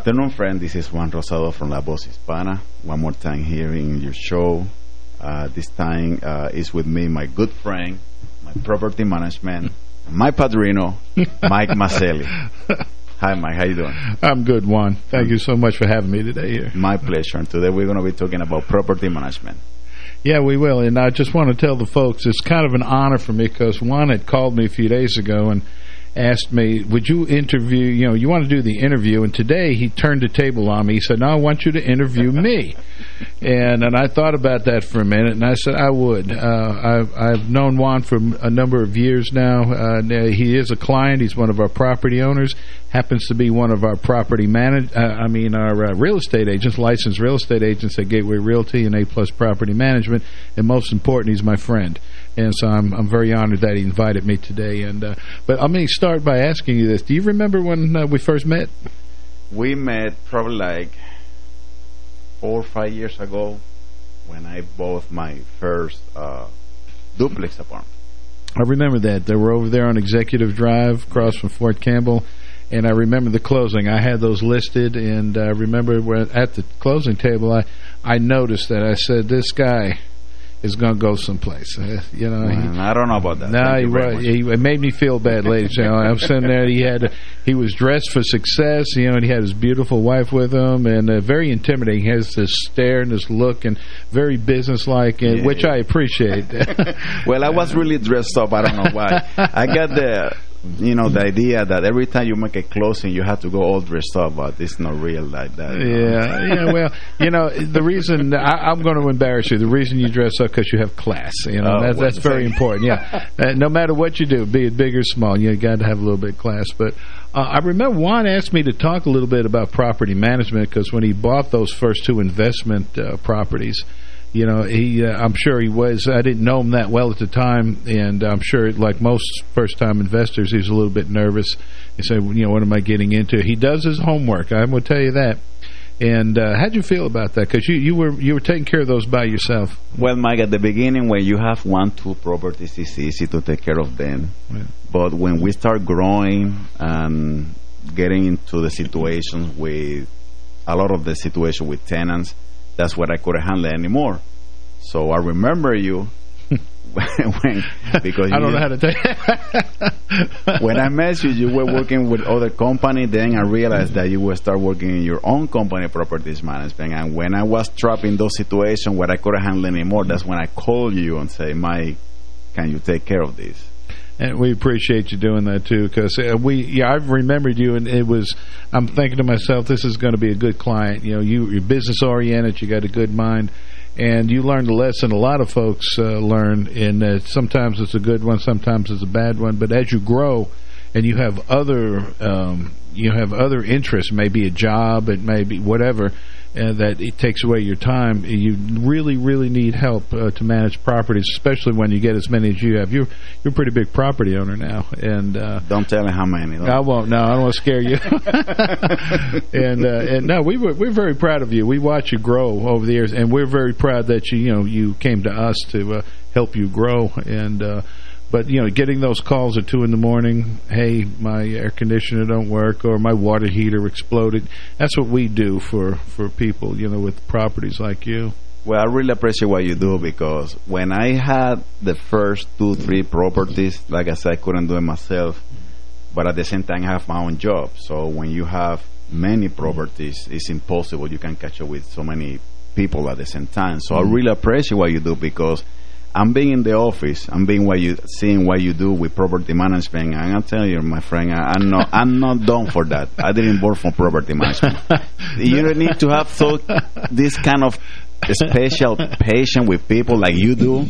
afternoon, friend. This is Juan Rosado from La Voz Hispana. One more time here in your show. Uh, this time uh, is with me, my good friend, my property management, my padrino, Mike Maselli. Hi, Mike. How you doing? I'm good, Juan. Thank you so much for having me today here. My pleasure. And today we're going to be talking about property management. Yeah, we will. And I just want to tell the folks, it's kind of an honor for me because Juan had called me a few days ago and asked me, would you interview, you know, you want to do the interview. And today he turned the table on me. He said, no, I want you to interview me. and and I thought about that for a minute, and I said I would. Uh, I've, I've known Juan for a number of years now. Uh, he is a client. He's one of our property owners. Happens to be one of our property manage. Uh, I mean, our uh, real estate agents, licensed real estate agents at Gateway Realty and A Plus Property Management. And most important, he's my friend. And so I'm I'm very honored that he invited me today. And uh, But I'm going to start by asking you this. Do you remember when uh, we first met? We met probably like four or five years ago when I bought my first uh, duplex apartment. I remember that. They were over there on Executive Drive across from Fort Campbell. And I remember the closing. I had those listed, and I remember at the closing table, I, I noticed that. I said, this guy is going to go someplace. Uh, you know, he, I don't know about that. No, he, right, he, it made me feel bad, ladies you know, I'm sitting there. He had he was dressed for success. You know, and he had his beautiful wife with him, and uh, very intimidating. He has this stare and this look, and very businesslike, and yeah, which yeah. I appreciate. well, I was really dressed up. I don't know why. I got the you know, the idea that every time you make a closing, you have to go all dressed up, but it's not real like that. Yeah, yeah. Well, you know, the reason I, am going to embarrass you. The reason you dress up because you have class. You know, oh, that's, that's very important. Yeah, uh, no matter what you do, be it big or small, you got to have a little bit of class. But uh, I remember Juan asked me to talk a little bit about property management because when he bought those first two investment uh, properties you know, he. Uh, I'm sure he was. I didn't know him that well at the time, and I'm sure, like most first-time investors, he was a little bit nervous. He said, "You know, what am I getting into?" He does his homework. I'm going to tell you that. And uh, how'd you feel about that? Because you you were you were taking care of those by yourself. Well, Mike, at the beginning, when you have one, two properties, it's easy to take care of them. Yeah. But when we start growing and getting into the situations with a lot of the situation with tenants that's what I couldn't handle anymore. So I remember you when, because I don't know how to take when I met you, you were working with other company. Then I realized that you would start working in your own company, properties management. And when I was trapped in those situations where I couldn't handle anymore, that's when I called you and say, "Mike, can you take care of this?" And we appreciate you doing that too, because uh, we, yeah, I've remembered you, and it was. I'm thinking to myself, this is going to be a good client. You know, you, you're business oriented, you got a good mind, and you learned a lesson a lot of folks uh, learn. And uh, sometimes it's a good one, sometimes it's a bad one. But as you grow, and you have other, um, you have other interests, maybe a job, it may be whatever and that it takes away your time. You really, really need help uh, to manage properties, especially when you get as many as you have. You're you're a pretty big property owner now, and uh, don't tell me how many. Though. I won't. No, I don't want to scare you. and uh, and no, we were we're very proud of you. We watch you grow over the years, and we're very proud that you you know you came to us to uh, help you grow and. But, you know, getting those calls at 2 in the morning, hey, my air conditioner don't work or my water heater exploded, that's what we do for, for people, you know, with properties like you. Well, I really appreciate what you do because when I had the first two, three properties, like I said, I couldn't do it myself. But at the same time, I have my own job. So when you have many properties, it's impossible. You can catch up with so many people at the same time. So mm. I really appreciate what you do because – I'm being in the office. I'm being what you seeing what you do with property management. And I'll tell you, my friend, I, am not I'm not done for that. I didn't work for property management. you don't need to have so this kind of special patience with people like you do.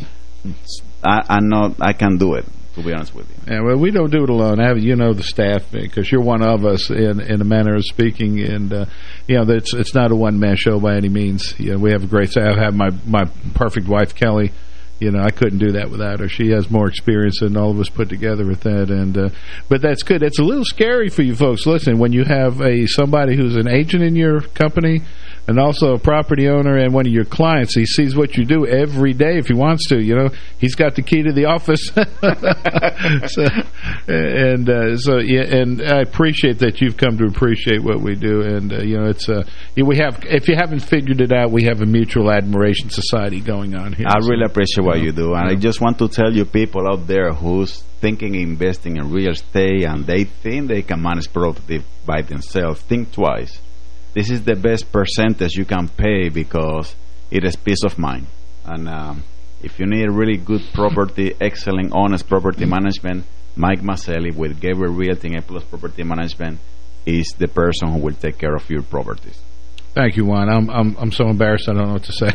I, I'm not. I can do it. To be honest with you. Yeah, well, we don't do it alone. Have you know the staff because you're one of us in in a manner of speaking, and uh, you know it's it's not a one man show by any means. You know, we have a great staff. I have my my perfect wife Kelly you know, I couldn't do that without her. She has more experience than all of us put together with that. And uh, But that's good. It's a little scary for you folks. Listen, when you have a somebody who's an agent in your company, and also a property owner and one of your clients. He sees what you do every day if he wants to. You know, he's got the key to the office. so, and uh, so, yeah, and I appreciate that you've come to appreciate what we do. And uh, you know, it's uh, we have. If you haven't figured it out, we have a mutual admiration society going on here. I really appreciate what you do, and I just want to tell you people out there who's thinking investing in real estate and they think they can manage property by themselves, think twice. This is the best percentage you can pay because it is peace of mind. And um, if you need really good property, excellent, honest property management, Mike Maselli with Gateway Realty and Plus Property Management is the person who will take care of your properties. Thank you, Juan. I'm I'm I'm so embarrassed. I don't know what to say.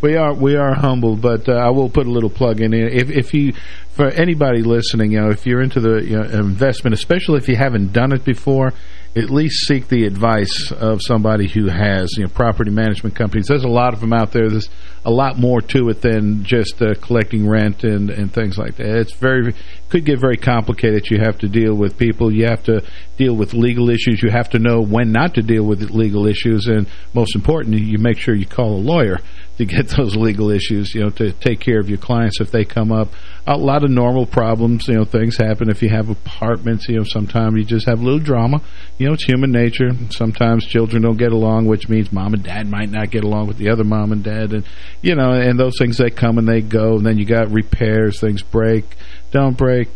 we are we are humbled, but uh, I will put a little plug in. If if you for anybody listening, you know, if you're into the you know, investment, especially if you haven't done it before, at least seek the advice of somebody who has you know property management companies. There's a lot of them out there. There's a lot more to it than just uh, collecting rent and and things like that. It's very could get very complicated. You have to deal with people. You have to deal with legal issues. You have to know when not to deal with legal issues, and most important, you make sure you call a lawyer to get those legal issues. You know, to take care of your clients if they come up a lot of normal problems. You know, things happen if you have apartments. You know, sometimes you just have a little drama. You know, it's human nature. Sometimes children don't get along, which means mom and dad might not get along with the other mom and dad. And, you know, and those things, they come and they go. And then you got repairs. Things break, don't break.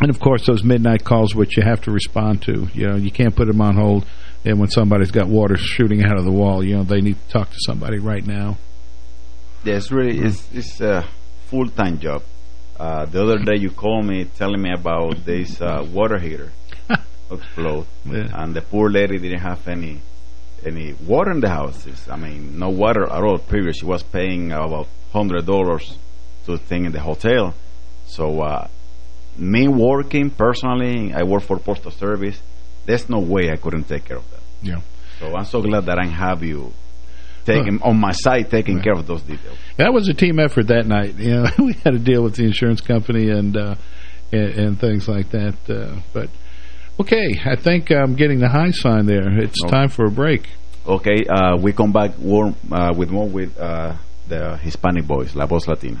And, of course, those midnight calls, which you have to respond to. You know, you can't put them on hold. And when somebody's got water shooting out of the wall, you know, they need to talk to somebody right now. Yeah, it's really, it's, it's a full-time job. Uh, the other day you called me telling me about this uh, water heater explode, yeah. and the poor lady didn't have any any water in the houses. I mean, no water at all. Period. She was paying about hundred dollars to thing in the hotel. So, uh, me working personally, I work for postal service. There's no way I couldn't take care of that. Yeah. So I'm so glad that I have you taking on my side, taking right. care of those details. That was a team effort that night. You know, we had to deal with the insurance company and uh, and, and, things like that. Uh, but okay, I think I'm getting the high sign there. It's okay. time for a break. Okay, uh, we come back warm, uh, with more with uh, the Hispanic Voice, La Voz Latina.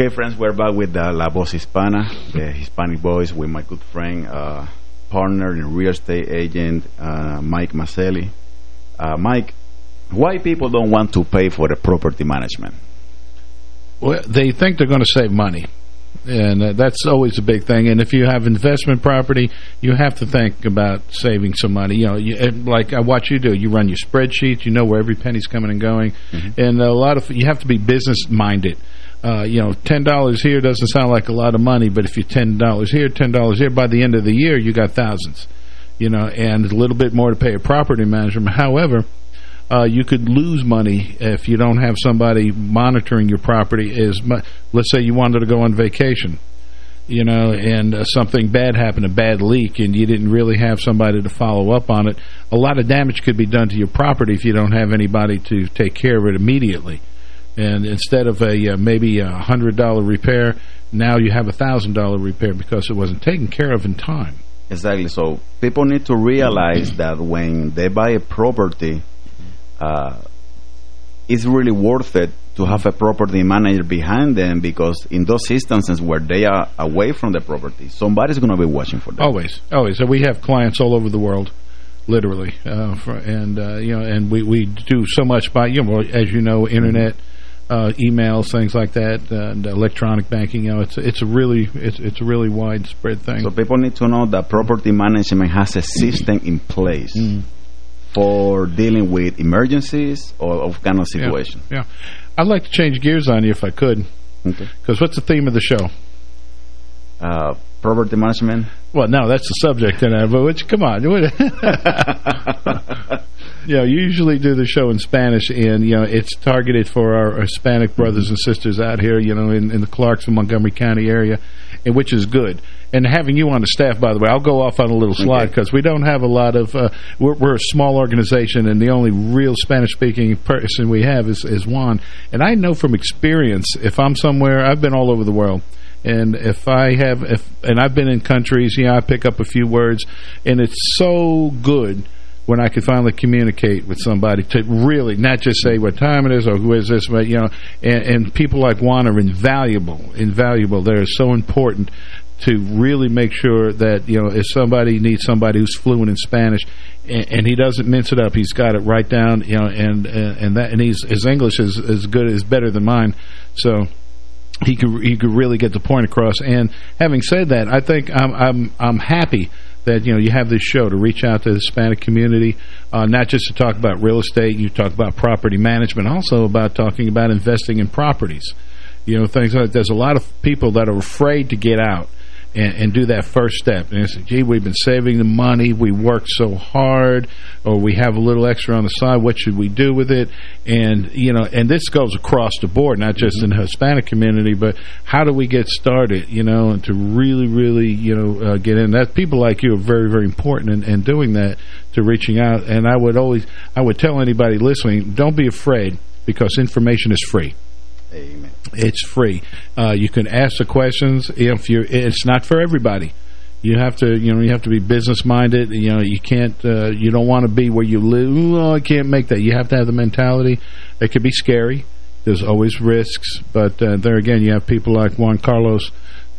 Okay, friends, we're back with uh, La Voz Hispana, the Hispanic Voice, with my good friend, uh, partner and real estate agent, uh, Mike Maselli. Uh, Mike, why people don't want to pay for the property management? Well, they think they're going to save money. And uh, that's always a big thing. And if you have investment property, you have to think about saving some money. You know, you, like I watch you do. You run your spreadsheets. You know where every penny's coming and going. Mm -hmm. And a lot of you have to be business minded uh, you know, $10 here doesn't sound like a lot of money, but if you $10 here, $10 here, by the end of the year, you got thousands, you know, and a little bit more to pay a property manager. However, uh, you could lose money if you don't have somebody monitoring your property as. Let's say you wanted to go on vacation. you know, and uh, something bad happened, a bad leak, and you didn't really have somebody to follow up on it, a lot of damage could be done to your property if you don't have anybody to take care of it immediately. And instead of a uh, maybe a $100 repair, now you have a $1,000 repair because it wasn't taken care of in time. Exactly. So people need to realize that when they buy a property, uh, it's really worth it to have a property manager behind them because in those instances where they are away from the property, somebody's going to be watching for them. Always, always. So we have clients all over the world, literally, uh, for, and uh, you know, and we we do so much by you know, as you know, internet. Uh, emails, things like that, and electronic banking. You know, it's it's a really it's it's a really widespread thing. So people need to know that property management has a system in place mm. for dealing with emergencies or of kind of situation. Yeah. yeah. I'd like to change gears on you if I could. Okay. Because what's the theme of the show? Uh, property management. Well, no, that's the subject. And but which, come on, you know, you usually do the show in Spanish, and you know it's targeted for our Hispanic brothers and sisters out here, you know, in, in the Clarksville, Montgomery County area, and which is good. And having you on the staff, by the way, I'll go off on a little slide because okay. we don't have a lot of. Uh, we're, we're, a small organization, and the only real Spanish-speaking person we have is, is Juan. And I know from experience, if I'm somewhere, I've been all over the world. And if I have, if and I've been in countries, you know, I pick up a few words, and it's so good when I could finally communicate with somebody to really not just say what time it is or who is this, but, you know, and, and people like Juan are invaluable, invaluable. They're so important to really make sure that, you know, if somebody needs somebody who's fluent in Spanish, and, he doesn't mince it up, he's got it right down, you know, and and that and he's his English is as good is better than mine, so he could he could really get the point across. And having said that, I think I'm I'm I'm happy that you know you have this show to reach out to the Hispanic community, uh, not just to talk about real estate. You talk about property management, also about talking about investing in properties. You know, things like there's a lot of people that are afraid to get out and, and do that first step. And say, gee, we've been saving the money, we worked so hard, or we have a little extra on the side, what should we do with it? And, you know, and this goes across the board, not just mm -hmm. in the Hispanic community, but how do we get started, you know, and to really, really, you know, uh, get in. That People like you are very, very important in, in doing that, to reaching out. And I would always, I would tell anybody listening, don't be afraid because information is free. Amen. It's free. Uh, you can ask the questions. If you, it's not for everybody. You have to, you know, you have to be business minded. You know, you can't, uh, you don't want to be where you live. Oh, I can't make that. You have to have the mentality. It could be scary. There's always risks, but uh, there again, you have people like Juan Carlos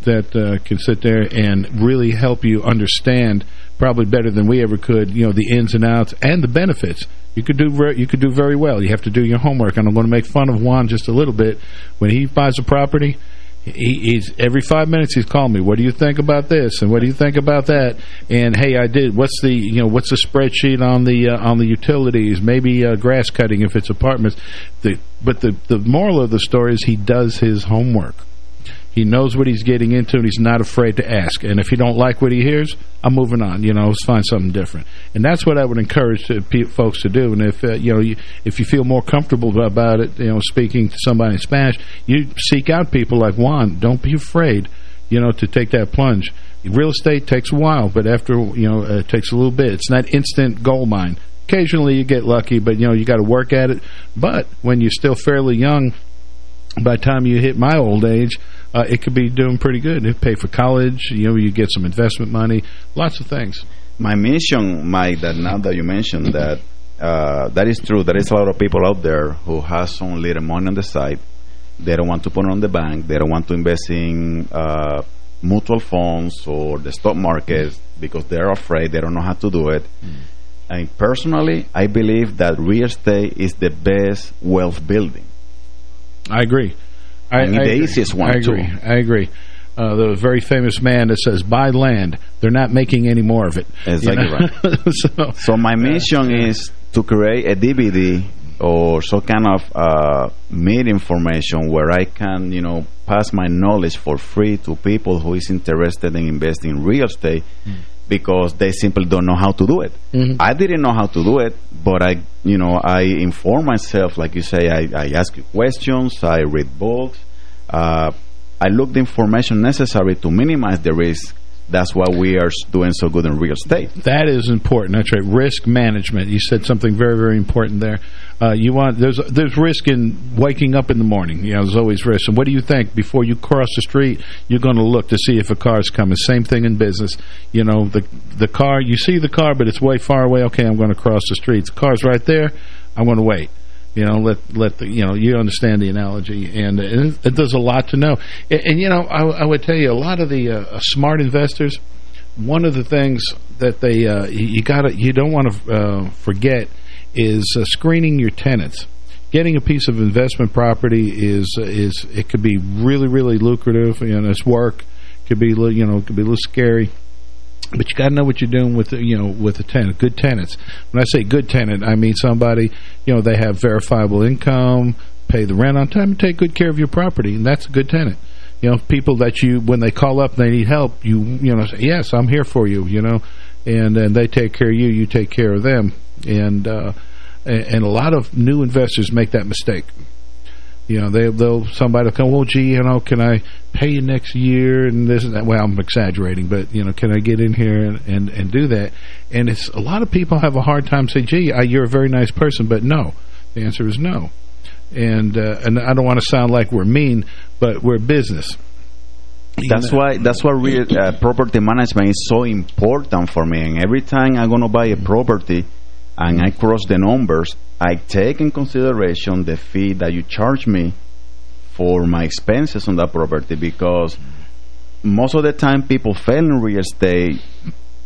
that uh, can sit there and really help you understand, probably better than we ever could. You know, the ins and outs and the benefits you could do you could do very well. You have to do your homework, and I'm going to make fun of Juan just a little bit. When he buys a property, he, he's every five minutes he's calling me. What do you think about this? And what do you think about that? And hey, I did. What's the you know what's the spreadsheet on the uh, on the utilities? Maybe uh, grass cutting if it's apartments. The, but the the moral of the story is he does his homework. He knows what he's getting into, and he's not afraid to ask. And if you don't like what he hears, I'm moving on. You know, let's find something different. And that's what I would encourage to, folks to do. And if uh, you know, you, if you feel more comfortable about it, you know, speaking to somebody in Spanish, you seek out people like Juan. Don't be afraid, you know, to take that plunge. Real estate takes a while, but after you know, it takes a little bit. It's not instant gold mine. Occasionally you get lucky, but you know you got to work at it. But when you're still fairly young, by the time you hit my old age uh, it could be doing pretty good. It pay for college, you know, you get some investment money, lots of things. My mission, Mike, that now that you mentioned that, uh, that is true. There is a lot of people out there who has some little money on the side. They don't want to put it on the bank. They don't want to invest in uh, mutual funds or the stock market because they're afraid. They don't know how to do it. Mm. And personally, I believe that real estate is the best wealth building. I agree. I, mean, I the agree. I agree. Too. I agree. Uh, the very famous man that says, buy land. They're not making any more of it. Exactly you know? right. so, so, my mission uh, is to create a DVD or some kind of uh, made information where I can, you know, pass my knowledge for free to people who is interested in investing in real estate mm. Because they simply don't know how to do it. Mm -hmm. I didn't know how to do it, but I, you know, I inform myself, like you say, I, I ask you questions, I read books, uh, I look the information necessary to minimize the risk that's why we are doing so good in real estate. That is important. That's right. Risk management. You said something very, very important there. Uh, you want there's there's risk in waking up in the morning. You know, there's always risk. And what do you think before you cross the street? You're going to look to see if a car's coming. Same thing in business. You know, the the car you see the car, but it's way far away. Okay, I'm going to cross the street. The car's right there. I'm going to wait. You know, let let the you know you understand the analogy, and it, it does a lot to know. And, and you know, I, I, would tell you a lot of the uh, smart investors. One of the things that they uh, you got you don't want to uh, forget is uh, screening your tenants. Getting a piece of investment property is is it could be really really lucrative. You know, it's work. Could be you know could be a little scary but you got to know what you're doing with you know with the tenant. Good tenants. When I say good tenant, I mean somebody you know they have verifiable income, pay the rent on time, and take good care of your property, and that's a good tenant. You know, people that you when they call up and they need help, you you know say yes, I'm here for you. You know, and and they take care of you, you take care of them, and uh, and a lot of new investors make that mistake. You know, they, they'll somebody will come, well, gee, you know, can I pay you next year and this and that? Well, I'm exaggerating, but, you know, can I get in here and, and, and do that? And it's a lot of people have a hard time saying, gee, I, you're a very nice person, but no. The answer is no. And uh, and I don't want to sound like we're mean, but we're business. That's why that's why real, uh, property management is so important for me. And every time I'm going to buy a property and I cross the numbers, I take in consideration the fee that you charge me for my expenses on that property because most of the time people fail in real estate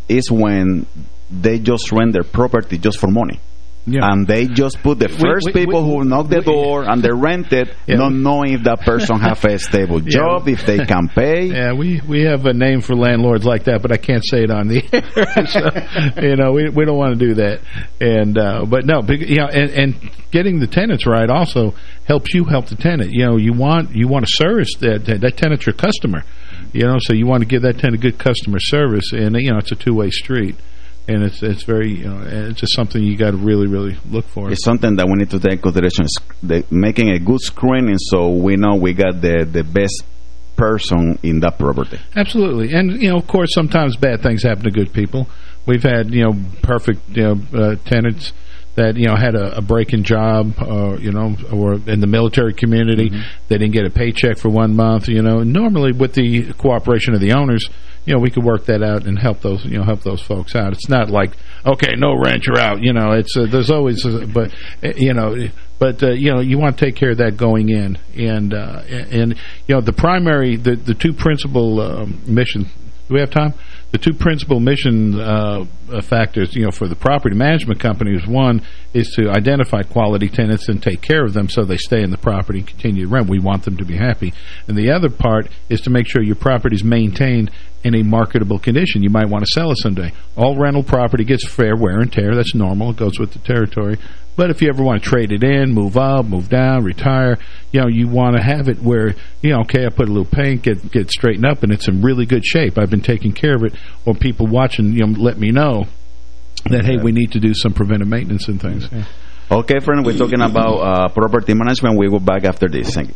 is when they just rent their property just for money. Yeah. And they just put the first we, we, people we, who knock the door and they rent it, yeah. not knowing if that person have a stable job, yeah. if they can pay. Yeah, we we have a name for landlords like that, but I can't say it on the air. so, you know, we we don't want to do that. And uh, but no, you know, and, and getting the tenants right also helps you help the tenant. You know, you want you want to service that that tenant's your customer. You know, so you want to give that tenant good customer service, and you know, it's a two way street and it's it's very you know it's just something you got to really really look for. It's something that we need to take consideration. The, making a good screening so we know we got the the best person in that property. Absolutely, and you know of course sometimes bad things happen to good people. We've had you know perfect you know uh, tenants that you know had a, a breaking job, uh, you know, or in the military community, mm -hmm. they didn't get a paycheck for one month. You know, normally with the cooperation of the owners you know, we could work that out and help those, you know, help those folks out. It's not like, okay, no rent, you're out. You know, it's uh, there's always, uh, but uh, you know, but uh, you know, you want to take care of that going in, and uh, and you know, the primary, the the two principal um, missions. Do we have time? The two principal mission uh, factors, you know, for the property management companies, one is to identify quality tenants and take care of them so they stay in the property and continue to rent. We want them to be happy. And the other part is to make sure your property is maintained in a marketable condition. You might want to sell it someday. All rental property gets fair wear and tear. That's normal. It goes with the territory. But if you ever want to trade it in, move up, move down, retire, you know, you want to have it where, you know, okay, I put a little paint, get get straightened up, and it's in really good shape. I've been taking care of it. Or people watching, you know, let me know that, hey, we need to do some preventive maintenance and things. Okay, friend, we're talking about uh, property management. We will back after this. Thank you.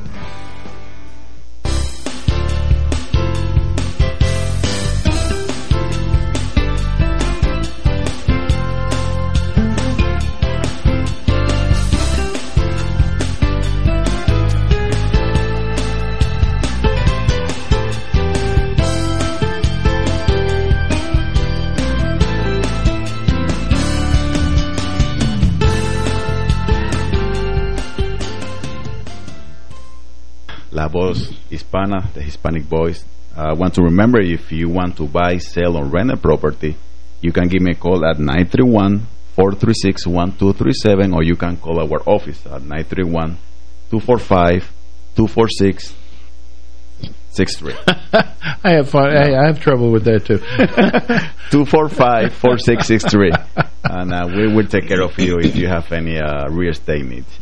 La Voz Hispana, the Hispanic voice. I want to remember if you want to buy, sell, or rent a property, you can give me a call at 931-436-1237 or you can call our office at 931-245-246 Six three. I have fun. I, I, have trouble with that too. Two four five four six six three, and uh, we will take care of you if you have any uh, real estate needs.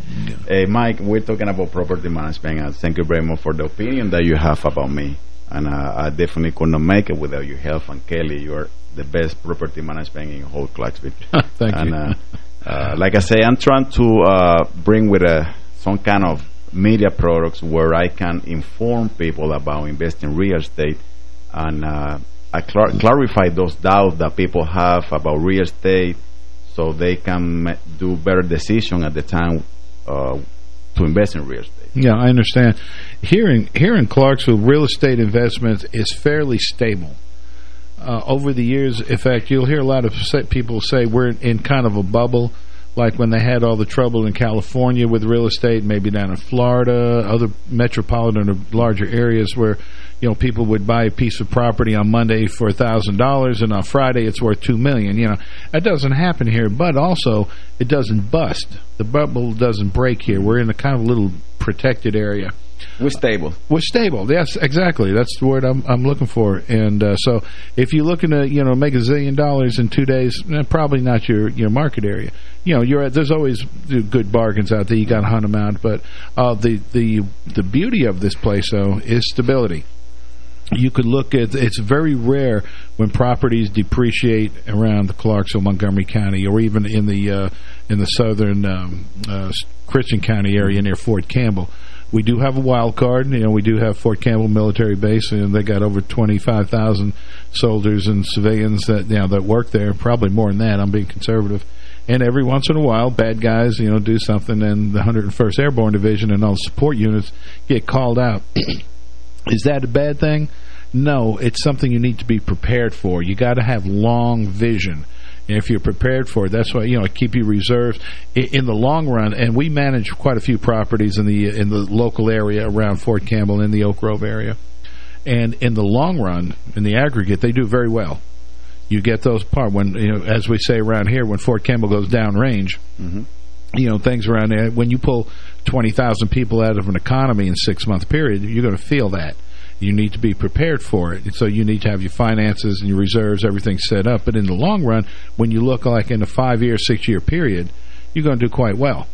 Yeah. Mike, we're talking about property management, and thank you very much for the opinion that you have about me. And uh, I definitely could not make it without your help. And Kelly, you are the best property management in whole Clarksville. thank and, you. Uh, uh, like I say, I'm trying to uh, bring with a some kind of media products where I can inform people about investing in real estate and uh, I clar clarify those doubts that people have about real estate so they can do better decision at the time uh, to invest in real estate. Yeah, I understand. Here in, here in Clarksville, real estate investment is fairly stable. Uh, over the years, in fact, you'll hear a lot of people say we're in kind of a bubble like when they had all the trouble in California with real estate, maybe down in Florida, other metropolitan or larger areas where, you know, people would buy a piece of property on Monday for a $1,000 and on Friday it's worth 2 million. You know, that doesn't happen here, but also it doesn't bust. The bubble doesn't break here. We're in a kind of little protected area. We're stable. We're stable. Yes, exactly. That's the word I'm, I'm looking for. And uh, so if you're looking to, you know, make a zillion dollars in two days, eh, probably not your, your market area. You know, you're there's always good bargains out there. You got to hunt them out. But uh, the, the, the beauty of this place, though, is stability you could look at it's very rare when properties depreciate around the Clarksville, Montgomery County, or even in the uh, in the southern um, uh, Christian County area near Fort Campbell we do have a wild card. You know, we do have Fort Campbell Military Base, and they got over 25,000 soldiers and civilians that you know that work there. Probably more than that. I'm being conservative. And every once in a while, bad guys, you know, do something, and the 101st Airborne Division and all the support units get called out. Is that a bad thing? No, it's something you need to be prepared for. You got to have long vision if you're prepared for it, that's why you know keep you reserves in the long run. And we manage quite a few properties in the in the local area around Fort Campbell in the Oak Grove area. And in the long run, in the aggregate, they do very well. You get those part when you know, as we say around here, when Fort Campbell goes downrange. Mm -hmm. You know things around there. When you pull twenty thousand people out of an economy in six month period, you're going to feel that you need to be prepared for it. So you need to have your finances and your reserves, everything set up. But in the long run, when you look like in a five-year, six-year period, you're going to do quite well.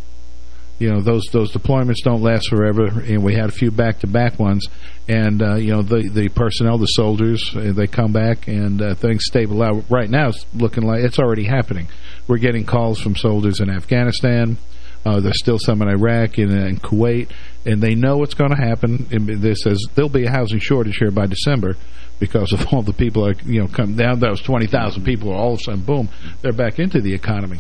You know, those those deployments don't last forever, and we had a few back-to-back -back ones. And, uh, you know, the, the personnel, the soldiers, uh, they come back and uh, things stable out. Right now, it's looking like it's already happening. We're getting calls from soldiers in Afghanistan, uh, there's still some in Iraq and in Kuwait, and they know what's going to happen. This says there'll be a housing shortage here by December because of all the people that you know come down. Those 20,000 people, all of a sudden, boom, they're back into the economy.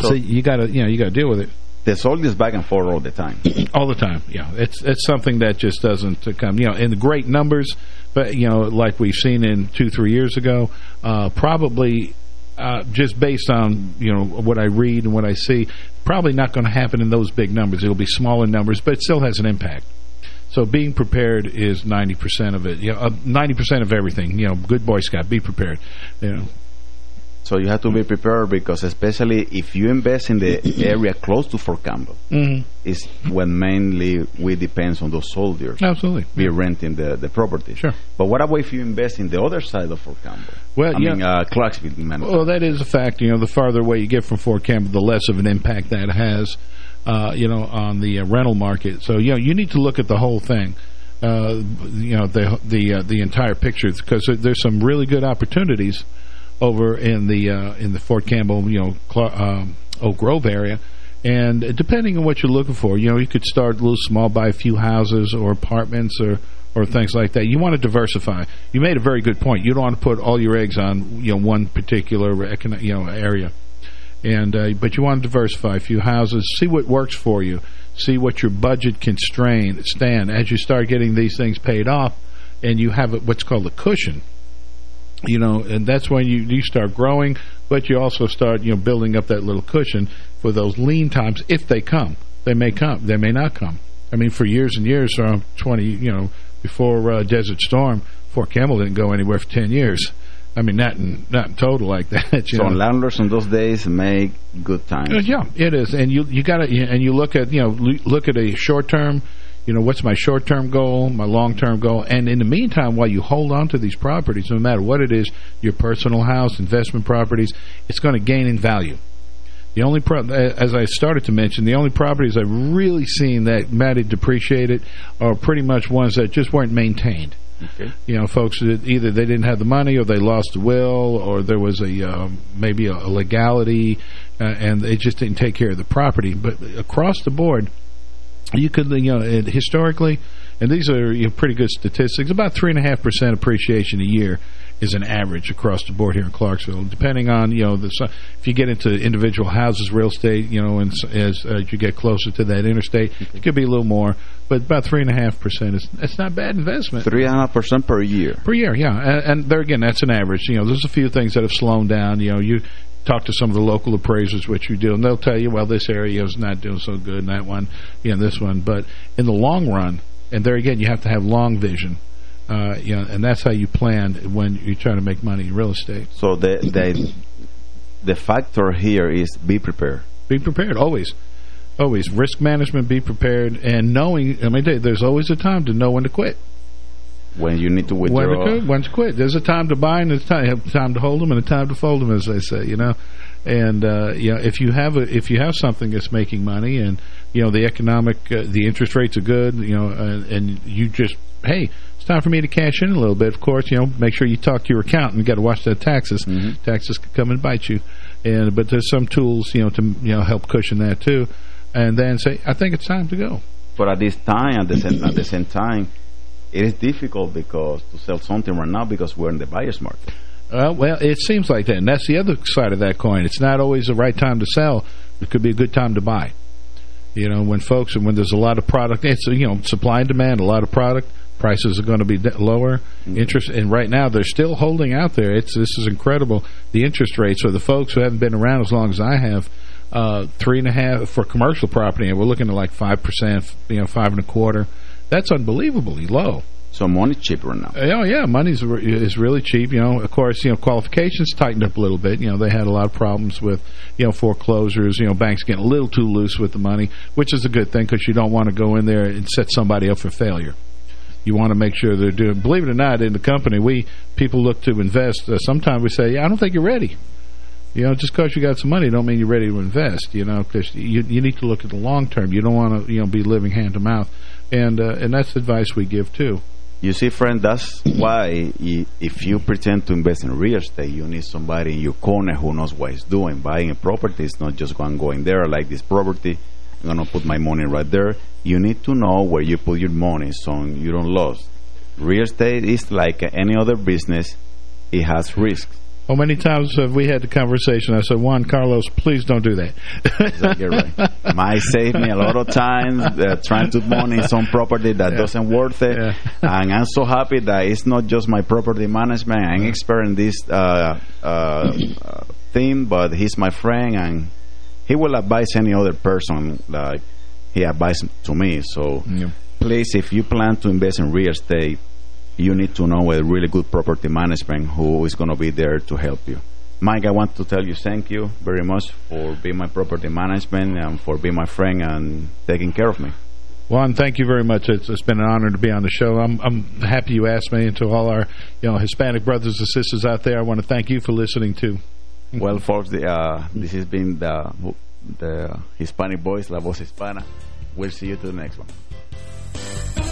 So, so you got to you know you got to deal with it. There's all this back and forth all the time. all the time, yeah. It's it's something that just doesn't come. You know, in the great numbers, but you know, like we've seen in two three years ago, uh, probably uh, just based on you know what I read and what I see, probably not going to happen in those big numbers. It'll be smaller numbers, but it still has an impact. So being prepared is 90% of it. You know, 90% uh, of everything. You know, good Boy Scout, be prepared. You know. So you have to be prepared because especially if you invest in the area close to Fort Campbell, mm-hmm. is when mainly we depends on those soldiers. Absolutely. Be renting the, the property. Sure. But what about if you invest in the other side of Fort Campbell? Well, I yeah. mean, uh, Clarksville. Well, that is a fact. You know, the farther away you get from Fort Campbell, the less of an impact that has, uh, you know, on the uh, rental market. So, you know, you need to look at the whole thing. Uh, you know, the the uh, the entire picture because there's some really good opportunities over in the uh, in the Fort Campbell, you know, um, Oak Grove area. And depending on what you're looking for, you know, you could start a little small, buy a few houses or apartments or or things like that. You want to diversify. You made a very good point. You don't want to put all your eggs on you know one particular you know area, and uh, but you want to diversify a few houses. See what works for you. See what your budget can strain stand as you start getting these things paid off, and you have what's called a cushion you know, and that's when you you start growing, but you also start you know building up that little cushion for those lean times if they come. They may come, they may not come. I mean, for years and years, around 20, you know, before uh, Desert Storm, Fort Campbell didn't go anywhere for 10 years. I mean, not in, not in total like that. so know. landlords in those days make good times. Uh, yeah, it is, and you you got to and you look at you know look at a short term you know, what's my short-term goal, my long-term goal, and in the meantime, while you hold on to these properties, no matter what it is, your personal house, investment properties, it's going to gain in value. The only, as I started to mention, the only properties I've really seen that Matty depreciated are pretty much ones that just weren't maintained. Okay. You know, folks either they didn't have the money, or they lost the will, or there was a um, maybe a legality, uh, and they just didn't take care of the property. But across the board, you could, you know, historically, and these are you know, pretty good statistics, about 3.5% appreciation a year is an average across the board here in Clarksville. Depending on, you know, the, if you get into individual houses, real estate, you know, and as, as you get closer to that interstate, it could be a little more. But about 3.5% is it's not bad investment. 3.5% per year. Per year, yeah. And, and there again, that's an average. You know, there's a few things that have slowed down. You know, you talk to some of the local appraisers, which you do, and they'll tell you, well, this area is not doing so good, and that one, you know, this one. But in the long run, and there again, you have to have long vision. Uh, you know, and that's how you plan when you're trying to make money in real estate. So the the the factor here is be prepared. Be prepared always, always risk management. Be prepared and knowing. I mean, there's always a time to know when to quit. When you need to withdraw. When to quit. When to quit. There's a time to buy and there's a time to hold them and a time to fold them, as they say. You know, and uh, you know if you have a if you have something that's making money and you know the economic uh, the interest rates are good, you know, uh, and you just hey it's time for me to cash in a little bit. Of course, you know, make sure you talk to your accountant. You got to watch that taxes. Mm -hmm. Taxes can come and bite you. And but there's some tools, you know, to you know help cushion that too. And then say, I think it's time to go. But at this time, at the same, at the same time, it is difficult because to sell something right now because we're in the buyer's market. Uh, well, it seems like that, and that's the other side of that coin. It's not always the right time to sell. It could be a good time to buy. You know, when folks, and when there's a lot of product, it's, you know, supply and demand, a lot of product, prices are going to be lower. Mm -hmm. Interest, and right now they're still holding out there. It's this is incredible. The interest rates for the folks who haven't been around as long as I have, uh, three and a half for commercial property, and we're looking at like five percent, you know, five and a quarter. That's unbelievably low. So money's cheaper now. Oh yeah, money's is really cheap. You know, of course, you know qualifications tightened up a little bit. You know, they had a lot of problems with you know foreclosures. You know, banks getting a little too loose with the money, which is a good thing because you don't want to go in there and set somebody up for failure you want to make sure they're doing. Believe it or not, in the company, we people look to invest. Uh, sometimes we say, yeah, I don't think you're ready. You know, just because you got some money don't mean you're ready to invest. You know, because you you need to look at the long term. You don't want to you know be living hand to mouth, and uh, and that's advice we give too. You see, friend, that's why if you pretend to invest in real estate, you need somebody in your corner who knows what he's doing. Buying a property is not just going going there like this property I'm going to put my money right there. You need to know where you put your money so you don't lose. Real estate is like any other business. It has risks. How many times have we had the conversation? I said, Juan Carlos, please don't do that. exactly right. Might save me a lot of times uh, trying to money in some property that yeah. doesn't worth it. Yeah. and I'm so happy that it's not just my property management. I'm expert in this uh, uh, uh, thing, but he's my friend and he will advise any other person like he advised to me. So yeah. please, if you plan to invest in real estate, you need to know a really good property management who is going to be there to help you. Mike, I want to tell you thank you very much for being my property management and for being my friend and taking care of me. Juan, thank you very much. It's, it's been an honor to be on the show. I'm, I'm happy you asked me, and to all our you know Hispanic brothers and sisters out there, I want to thank you for listening too. Well, folks, the, uh, this has been the the Hispanic Voice, La Voz Hispana. We'll see you to the next one.